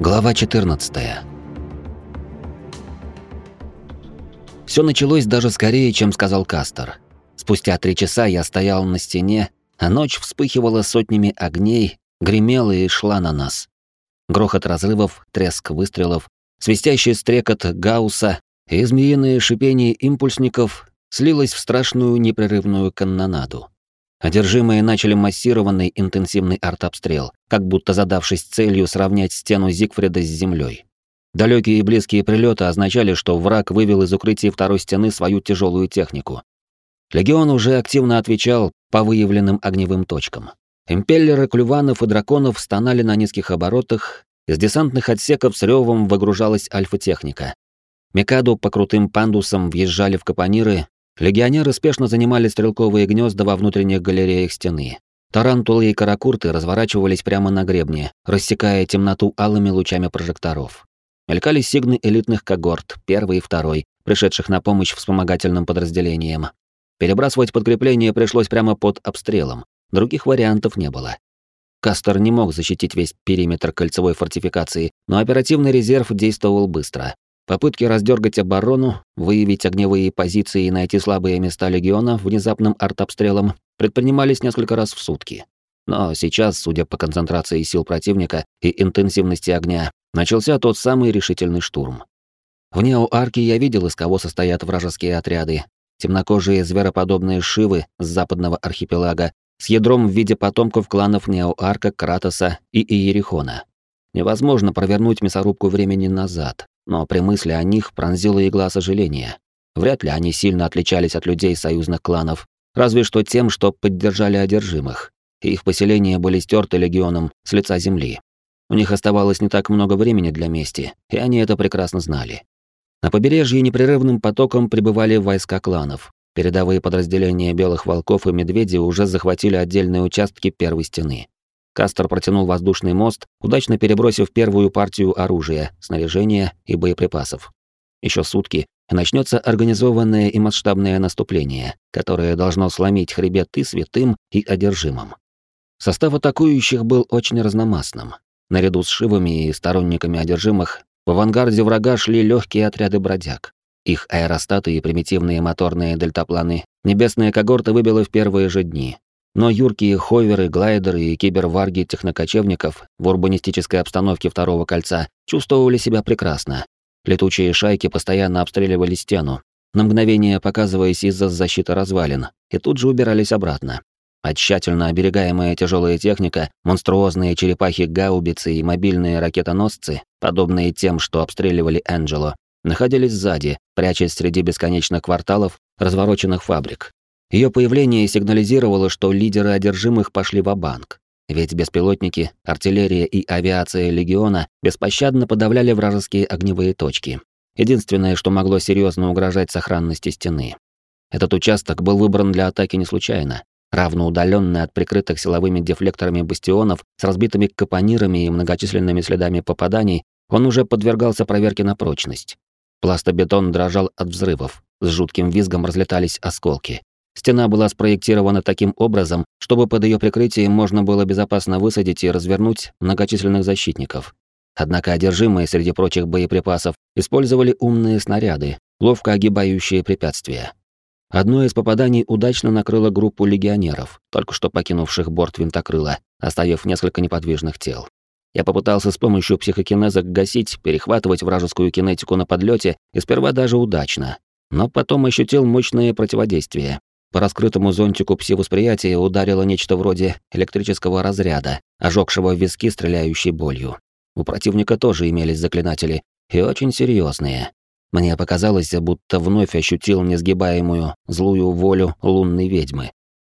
Глава 14. Все началось даже скорее, чем сказал Кастер. Спустя три часа я стоял на стене, а ночь вспыхивала сотнями огней, гремела и шла на нас. Грохот разрывов, треск выстрелов, свистящий стрекот гаусса и змеиное шипение импульсников слилось в страшную непрерывную канонаду. Одержимые начали массированный интенсивный артобстрел, как будто задавшись целью сравнять стену Зигфрида с землей. Далекие и близкие прилеты означали, что враг вывел из укрытия второй стены свою тяжелую технику. Легион уже активно отвечал по выявленным огневым точкам. Импеллеры клюванов и драконов стонали на низких оборотах, из десантных отсеков с ревом выгружалась альфа-техника. Микаду по крутым пандусам въезжали в капониры, Легионеры спешно занимали стрелковые гнезда во внутренних галереях стены. Тарантулы и каракурты разворачивались прямо на гребне, рассекая темноту алыми лучами прожекторов. Мелькали сигны элитных когорт, первый и второй, пришедших на помощь вспомогательным подразделениям. Перебрасывать подкрепление пришлось прямо под обстрелом. Других вариантов не было. Кастер не мог защитить весь периметр кольцевой фортификации, но оперативный резерв действовал быстро. Попытки раздергать оборону, выявить огневые позиции и найти слабые места легиона внезапным артобстрелом предпринимались несколько раз в сутки. Но сейчас, судя по концентрации сил противника и интенсивности огня, начался тот самый решительный штурм. Вне у арки я видел, из кого состоят вражеские отряды. Темнокожие звероподобные шивы с западного архипелага с ядром в виде потомков кланов Неоарка, Кратоса и Иерихона. Невозможно провернуть мясорубку времени назад, но при мысли о них пронзила игла сожаления. Вряд ли они сильно отличались от людей союзных кланов, разве что тем, что поддержали одержимых. Их поселения были стерты легионом с лица земли. У них оставалось не так много времени для мести, и они это прекрасно знали. На побережье непрерывным потоком прибывали войска кланов. Передовые подразделения белых волков и медведей уже захватили отдельные участки первой стены. Кастер протянул воздушный мост, удачно перебросив первую партию оружия, снаряжения и боеприпасов. Еще сутки, и начнется организованное и масштабное наступление, которое должно сломить хребет и святым, и одержимым. Состав атакующих был очень разномастным. Наряду с шивами и сторонниками одержимых, в авангарде врага шли легкие отряды бродяг. Их аэростаты и примитивные моторные дельтапланы небесная когорта выбила в первые же дни, но юркие ховеры, глайдеры и киберварги технокочевников в урбанистической обстановке второго кольца чувствовали себя прекрасно. Летучие шайки постоянно обстреливали стену, на мгновение показываясь из-за защиты развалин, и тут же убирались обратно. А тщательно оберегаемая тяжелая техника, монструозные черепахи-гаубицы и мобильные ракетоносцы, подобные тем, что обстреливали Энджело, находились сзади, прячась среди бесконечных кварталов развороченных фабрик. Ее появление сигнализировало, что лидеры одержимых пошли в банк ведь беспилотники, артиллерия и авиация легиона беспощадно подавляли вражеские огневые точки. Единственное, что могло серьезно угрожать сохранности стены. Этот участок был выбран для атаки не случайно. Равно удаленный от прикрытых силовыми дефлекторами бастионов с разбитыми капонирами и многочисленными следами попаданий, он уже подвергался проверке на прочность. Пластобетон дрожал от взрывов, с жутким визгом разлетались осколки. Стена была спроектирована таким образом, чтобы под ее прикрытием можно было безопасно высадить и развернуть многочисленных защитников. Однако одержимые среди прочих боеприпасов использовали умные снаряды, ловко огибающие препятствия. Одно из попаданий удачно накрыло группу легионеров, только что покинувших борт винтокрыла, оставив несколько неподвижных тел. Я попытался с помощью психокинеза гасить, перехватывать вражескую кинетику на подлете, и сперва даже удачно. Но потом ощутил мощное противодействие, по раскрытому зонтику пси-восприятия ударило нечто вроде электрического разряда, ожегшего виски стреляющей болью. У противника тоже имелись заклинатели, и очень серьезные. Мне показалось, будто вновь ощутил несгибаемую, злую волю лунной ведьмы.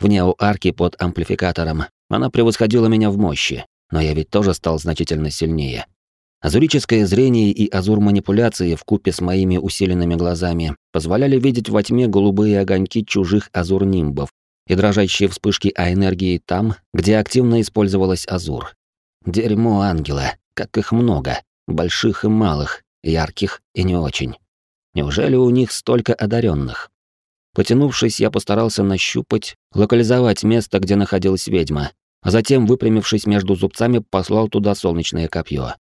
Вне у арки под амплификатором она превосходила меня в мощи, но я ведь тоже стал значительно сильнее. Азурическое зрение и азур-манипуляции в купе с моими усиленными глазами позволяли видеть во тьме голубые огоньки чужих азур-нимбов и дрожащие вспышки А-энергии там, где активно использовалась азур. Дерьмо ангела, как их много, больших и малых, ярких и не очень. Неужели у них столько одаренных? Потянувшись, я постарался нащупать, локализовать место, где находилась ведьма, а затем, выпрямившись между зубцами, послал туда солнечное копье.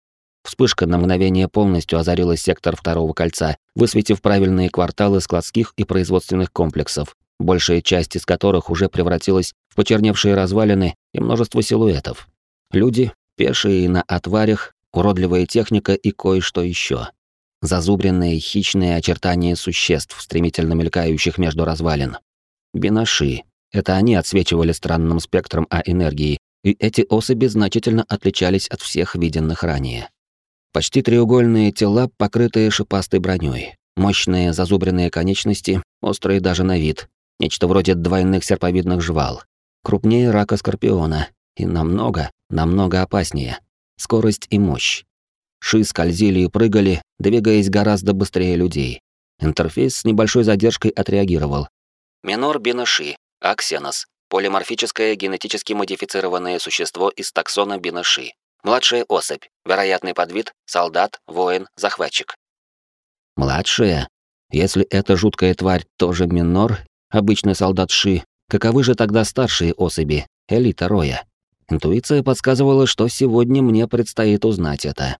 Вспышка на мгновение полностью озарила сектор второго кольца, высветив правильные кварталы складских и производственных комплексов, большая часть из которых уже превратилась в почерневшие развалины и множество силуэтов. Люди, пешие на отварях, уродливая техника и кое-что еще. Зазубренные хищные очертания существ, стремительно мелькающих между развалин. Бинаши. Это они отсвечивали странным спектром А-энергии, и эти особи значительно отличались от всех виденных ранее. Почти треугольные тела, покрытые шипастой броней, мощные зазубренные конечности, острые даже на вид, нечто вроде двойных серповидных жвал, крупнее рака скорпиона и намного, намного опаснее. Скорость и мощь. Ши скользили и прыгали, двигаясь гораздо быстрее людей. Интерфейс с небольшой задержкой отреагировал. Минор биноши, аксенос, полиморфическое генетически модифицированное существо из таксона биноши. Младшая особь. Вероятный подвид – солдат, воин, захватчик. Младшая? Если эта жуткая тварь тоже минор, обычный солдат Ши, каковы же тогда старшие особи, элита Роя? Интуиция подсказывала, что сегодня мне предстоит узнать это.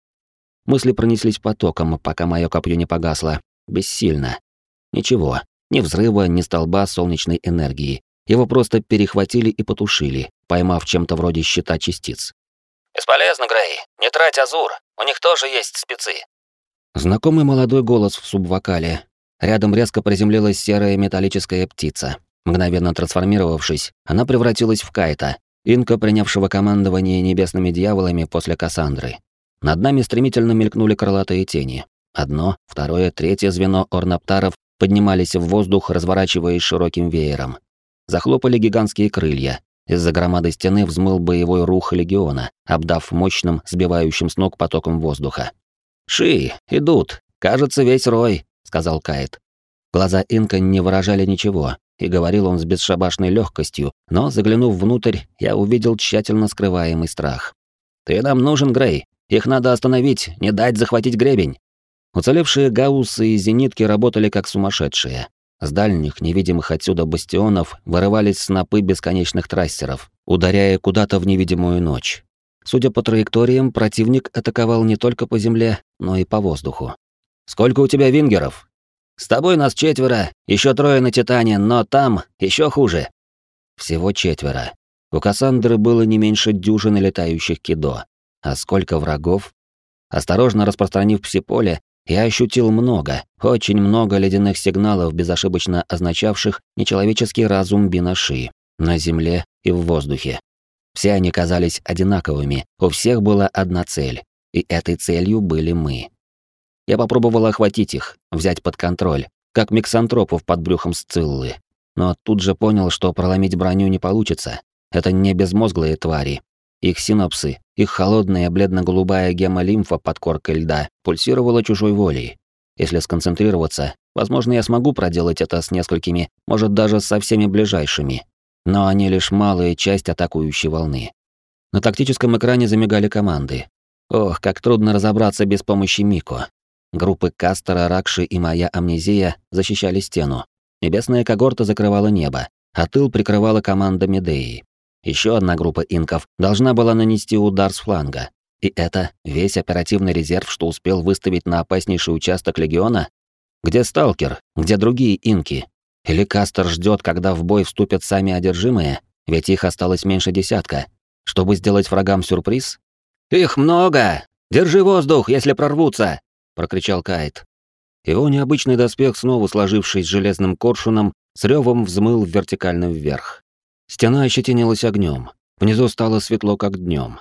Мысли пронеслись потоком, пока мое копье не погасло. Бессильно. Ничего. Ни взрыва, ни столба солнечной энергии. Его просто перехватили и потушили, поймав чем-то вроде щита частиц. «Бесполезно, Грей. Не трать Азур. У них тоже есть спецы». Знакомый молодой голос в субвокале. Рядом резко приземлилась серая металлическая птица. Мгновенно трансформировавшись, она превратилась в Кайта, инка, принявшего командование небесными дьяволами после Кассандры. Над нами стремительно мелькнули крылатые тени. Одно, второе, третье звено орнаптаров поднимались в воздух, разворачиваясь широким веером. Захлопали гигантские крылья, из-за громады стены взмыл боевой рух легиона, обдав мощным, сбивающим с ног потоком воздуха. «Ши, идут! Кажется, весь рой», — сказал Кайт. Глаза Инка не выражали ничего, и говорил он с бесшабашной легкостью, но, заглянув внутрь, я увидел тщательно скрываемый страх. «Ты нам нужен, Грей. Их надо остановить, не дать захватить гребень». Уцелевшие гауссы и зенитки работали как сумасшедшие. С дальних, невидимых отсюда бастионов вырывались снопы бесконечных трассеров, ударяя куда-то в невидимую ночь. Судя по траекториям, противник атаковал не только по земле, но и по воздуху. «Сколько у тебя вингеров?» «С тобой нас четверо, еще трое на Титане, но там еще хуже». Всего четверо. У Кассандры было не меньше дюжины летающих кидо. А сколько врагов? Осторожно распространив псиполе, я ощутил много, очень много ледяных сигналов, безошибочно означавших нечеловеческий разум Бинаши на земле и в воздухе. Все они казались одинаковыми, у всех была одна цель, и этой целью были мы. Я попробовал охватить их, взять под контроль, как миксантропов под брюхом Сциллы. Но тут же понял, что проломить броню не получится. Это не безмозглые твари, их синапсы, их холодная бледно-голубая гемолимфа под коркой льда пульсировала чужой волей. Если сконцентрироваться, возможно, я смогу проделать это с несколькими, может, даже со всеми ближайшими. Но они лишь малая часть атакующей волны. На тактическом экране замигали команды. Ох, как трудно разобраться без помощи Мико. Группы Кастера, Ракши и моя амнезия защищали стену. Небесная когорта закрывала небо, а тыл прикрывала команда Медеи. Еще одна группа инков должна была нанести удар с фланга. И это весь оперативный резерв, что успел выставить на опаснейший участок легиона? Где сталкер? Где другие инки? Или Кастер ждет, когда в бой вступят сами одержимые? Ведь их осталось меньше десятка. Чтобы сделать врагам сюрприз? «Их много! Держи воздух, если прорвутся!» — прокричал Кайт. Его необычный доспех, снова сложившись железным коршуном, с ревом взмыл вертикально вверх. Стена ощетинилась огнем. Внизу стало светло, как днем.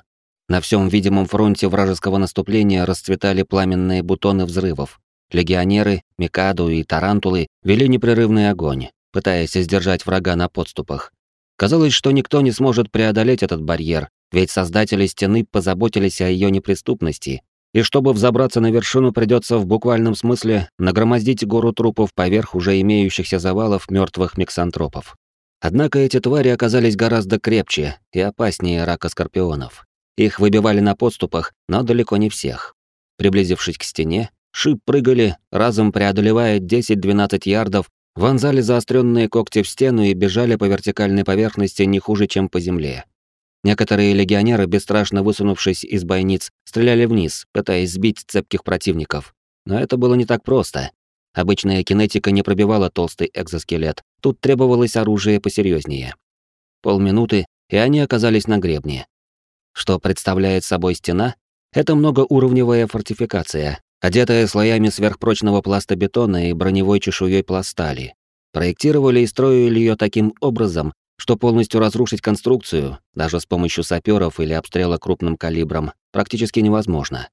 На всем видимом фронте вражеского наступления расцветали пламенные бутоны взрывов. Легионеры, Микаду и Тарантулы вели непрерывный огонь, пытаясь сдержать врага на подступах. Казалось, что никто не сможет преодолеть этот барьер, ведь создатели стены позаботились о ее неприступности, и чтобы взобраться на вершину, придется в буквальном смысле нагромоздить гору трупов поверх уже имеющихся завалов мертвых миксантропов. Однако эти твари оказались гораздо крепче и опаснее ракоскорпионов. Их выбивали на подступах, но далеко не всех. Приблизившись к стене, шип прыгали, разом преодолевая 10-12 ярдов, вонзали заостренные когти в стену и бежали по вертикальной поверхности не хуже, чем по земле. Некоторые легионеры, бесстрашно высунувшись из бойниц, стреляли вниз, пытаясь сбить цепких противников. Но это было не так просто. Обычная кинетика не пробивала толстый экзоскелет. Тут требовалось оружие посерьезнее. Полминуты, и они оказались на гребне. Что представляет собой стена? Это многоуровневая фортификация, одетая слоями сверхпрочного пласта бетона и броневой чешуей пластали. Проектировали и строили ее таким образом, что полностью разрушить конструкцию, даже с помощью саперов или обстрела крупным калибром, практически невозможно.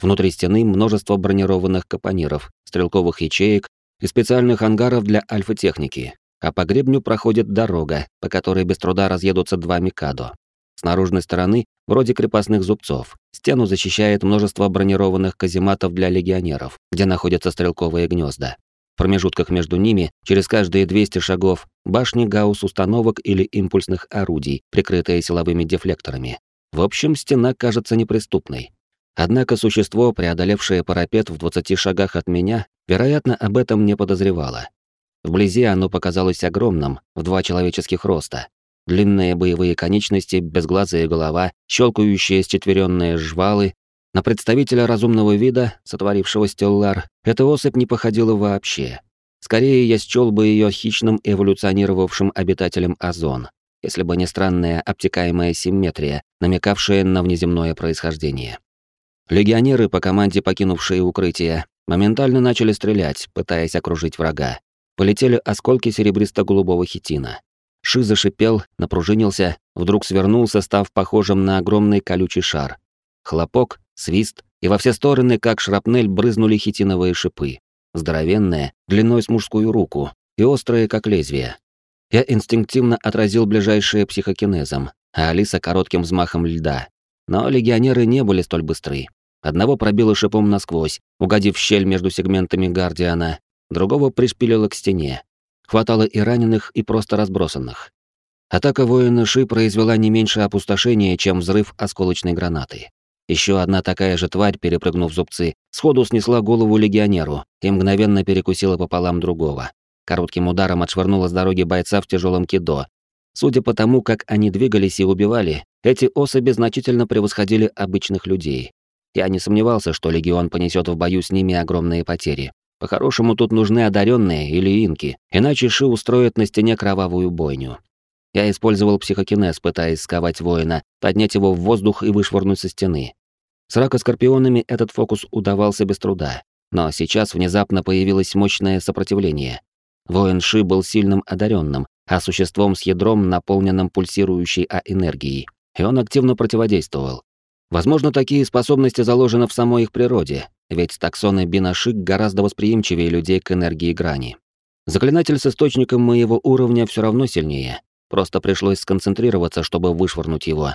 Внутри стены множество бронированных капониров, стрелковых ячеек и специальных ангаров для альфа-техники, а по гребню проходит дорога, по которой без труда разъедутся два Микадо. С наружной стороны, вроде крепостных зубцов, стену защищает множество бронированных казематов для легионеров, где находятся стрелковые гнезда. В промежутках между ними, через каждые 200 шагов, башни гаусс-установок или импульсных орудий, прикрытые силовыми дефлекторами. В общем, стена кажется неприступной. Однако существо, преодолевшее парапет в 20 шагах от меня, вероятно, об этом не подозревало. Вблизи оно показалось огромным, в два человеческих роста. Длинные боевые конечности, безглазая голова, щелкающие счетверенные жвалы. На представителя разумного вида, сотворившего стеллар, эта особь не походила вообще. Скорее, я счел бы ее хищным эволюционировавшим обитателем озон, если бы не странная обтекаемая симметрия, намекавшая на внеземное происхождение. Легионеры, по команде покинувшие укрытие, моментально начали стрелять, пытаясь окружить врага. Полетели осколки серебристо-голубого хитина. Ши зашипел, напружинился, вдруг свернулся, став похожим на огромный колючий шар. Хлопок, свист, и во все стороны, как шрапнель, брызнули хитиновые шипы. Здоровенные, длиной с мужскую руку, и острые, как лезвие. Я инстинктивно отразил ближайшее психокинезом, а Алиса коротким взмахом льда. Но легионеры не были столь быстры. Одного пробило шипом насквозь, угодив щель между сегментами Гардиана, другого пришпилило к стене. Хватало и раненых, и просто разбросанных. Атака воина Ши произвела не меньше опустошения, чем взрыв осколочной гранаты. Еще одна такая же тварь, перепрыгнув зубцы, сходу снесла голову легионеру и мгновенно перекусила пополам другого. Коротким ударом отшвырнула с дороги бойца в тяжелом кидо. Судя по тому, как они двигались и убивали, эти особи значительно превосходили обычных людей. Я не сомневался, что легион понесет в бою с ними огромные потери. По-хорошему тут нужны одаренные или инки, иначе Ши устроит на стене кровавую бойню. Я использовал психокинез, пытаясь сковать воина, поднять его в воздух и вышвырнуть со стены. С ракоскорпионами этот фокус удавался без труда, но сейчас внезапно появилось мощное сопротивление. Воин Ши был сильным одаренным, а существом с ядром, наполненным пульсирующей А-энергией, и он активно противодействовал. Возможно, такие способности заложены в самой их природе, ведь таксоны Бинашик гораздо восприимчивее людей к энергии грани. Заклинатель с источником моего уровня все равно сильнее, просто пришлось сконцентрироваться, чтобы вышвырнуть его.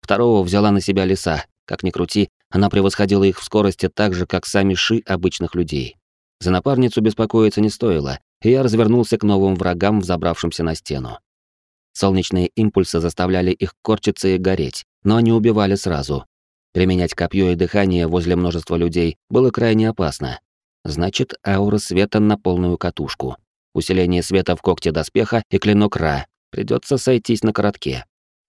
Второго взяла на себя лиса, как ни крути, она превосходила их в скорости так же, как сами ши обычных людей. За напарницу беспокоиться не стоило, и я развернулся к новым врагам, взобравшимся на стену. Солнечные импульсы заставляли их корчиться и гореть, но они убивали сразу, Применять копье и дыхание возле множества людей было крайне опасно. Значит, аура света на полную катушку. Усиление света в когте доспеха и клинок Ра. Придется сойтись на коротке.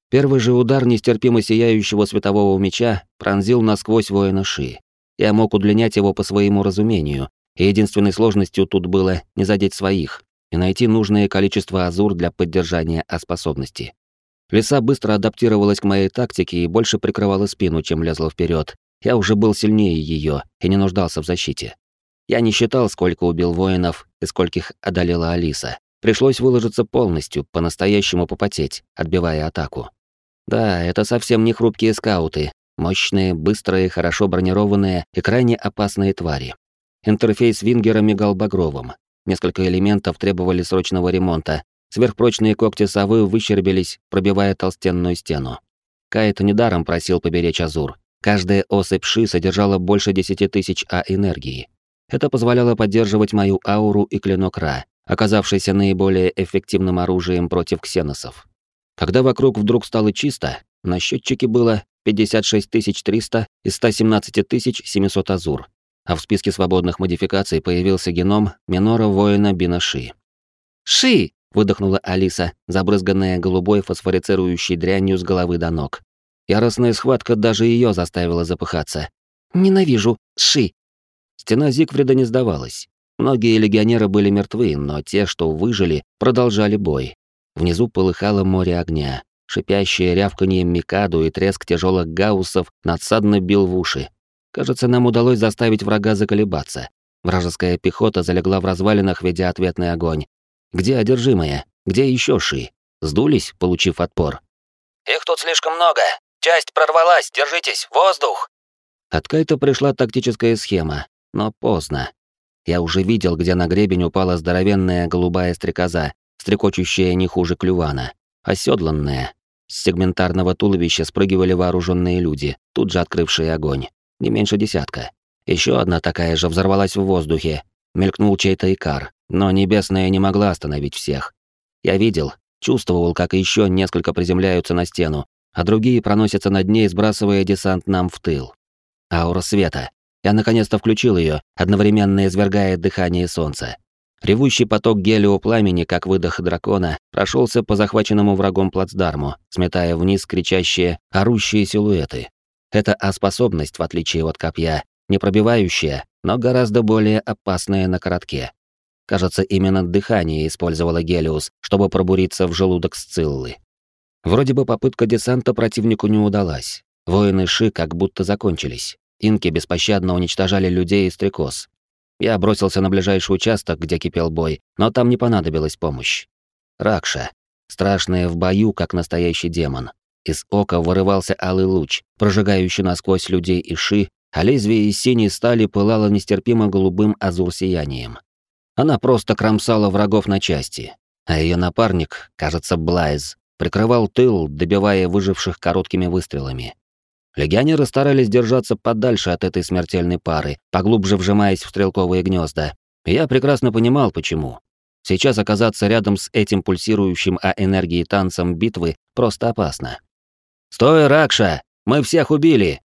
Первый же удар нестерпимо сияющего светового меча пронзил насквозь воина Ши. Я мог удлинять его по своему разумению, и единственной сложностью тут было не задеть своих и найти нужное количество азур для поддержания А-способности. Лиса быстро адаптировалась к моей тактике и больше прикрывала спину, чем лезла вперед. Я уже был сильнее ее и не нуждался в защите. Я не считал, сколько убил воинов и скольких одолела Алиса. Пришлось выложиться полностью, по-настоящему попотеть, отбивая атаку. Да, это совсем не хрупкие скауты. Мощные, быстрые, хорошо бронированные и крайне опасные твари. Интерфейс Вингера мигал багровым. Несколько элементов требовали срочного ремонта, Сверхпрочные когти совы выщербились, пробивая толстенную стену. Кайт недаром просил поберечь Азур. Каждая особь Ши содержала больше десяти тысяч А энергии. Это позволяло поддерживать мою ауру и клинок Ра, оказавшийся наиболее эффективным оружием против ксеносов. Когда вокруг вдруг стало чисто, на счетчике было 56 300 из 117 700 азур, а в списке свободных модификаций появился геном Минора воина Бинаши. «Ши, выдохнула Алиса, забрызганная голубой фосфорицирующей дрянью с головы до ног. Яростная схватка даже ее заставила запыхаться. «Ненавижу! Ши!» Стена Зигфрида не сдавалась. Многие легионеры были мертвы, но те, что выжили, продолжали бой. Внизу полыхало море огня. Шипящее рявканье Микаду и треск тяжелых гауссов надсадно бил в уши. Кажется, нам удалось заставить врага заколебаться. Вражеская пехота залегла в развалинах, ведя ответный огонь. Где одержимые? Где еще ши? Сдулись, получив отпор? «Их тут слишком много. Часть прорвалась. Держитесь. Воздух!» От Кайта пришла тактическая схема, но поздно. Я уже видел, где на гребень упала здоровенная голубая стрекоза, стрекочущая не хуже клювана, оседланная. С сегментарного туловища спрыгивали вооруженные люди, тут же открывшие огонь. Не меньше десятка. Еще одна такая же взорвалась в воздухе. Мелькнул чей-то икар, но небесная не могла остановить всех. Я видел, чувствовал, как еще несколько приземляются на стену, а другие проносятся над ней, сбрасывая десант нам в тыл. Аура света. Я наконец-то включил ее, одновременно извергая дыхание солнца. Ревущий поток гелиопламени, как выдох дракона, прошелся по захваченному врагом плацдарму, сметая вниз кричащие, орущие силуэты. Это А-способность, в отличие от копья, не пробивающая, но гораздо более опасная на коротке. Кажется, именно дыхание использовала Гелиус, чтобы пробуриться в желудок Сциллы. Вроде бы попытка десанта противнику не удалась. Воины Ши как будто закончились. Инки беспощадно уничтожали людей и стрекоз. Я бросился на ближайший участок, где кипел бой, но там не понадобилась помощь. Ракша. Страшная в бою, как настоящий демон. Из ока вырывался алый луч, прожигающий насквозь людей и ши, а лезвие из синей стали пылало нестерпимо голубым азур-сиянием. Она просто кромсала врагов на части, а ее напарник, кажется, Блайз, прикрывал тыл, добивая выживших короткими выстрелами. Легионеры старались держаться подальше от этой смертельной пары, поглубже вжимаясь в стрелковые гнезда. я прекрасно понимал, почему. Сейчас оказаться рядом с этим пульсирующим о энергии танцем битвы просто опасно. «Стой, Ракша! Мы всех убили!»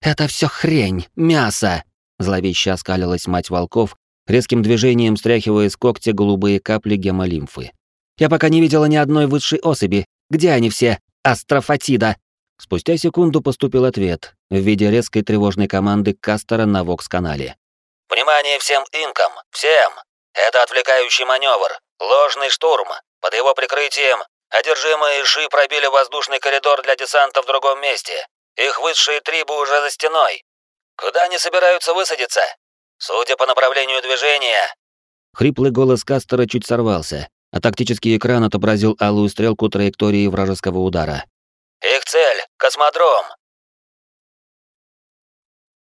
«Это все хрень, мясо!» Зловеще оскалилась мать волков, резким движением стряхивая с когтя голубые капли гемолимфы. «Я пока не видела ни одной высшей особи. Где они все? Астрофатида!» Спустя секунду поступил ответ в виде резкой тревожной команды Кастера на Вокс-канале. «Внимание всем инкам! Всем! Это отвлекающий маневр, ложный штурм. Под его прикрытием одержимые Ши пробили воздушный коридор для десанта в другом месте. Их высшие трибы уже за стеной. Куда они собираются высадиться? Судя по направлению движения...» Хриплый голос Кастера чуть сорвался, а тактический экран отобразил алую стрелку траектории вражеского удара. Их цель — космодром.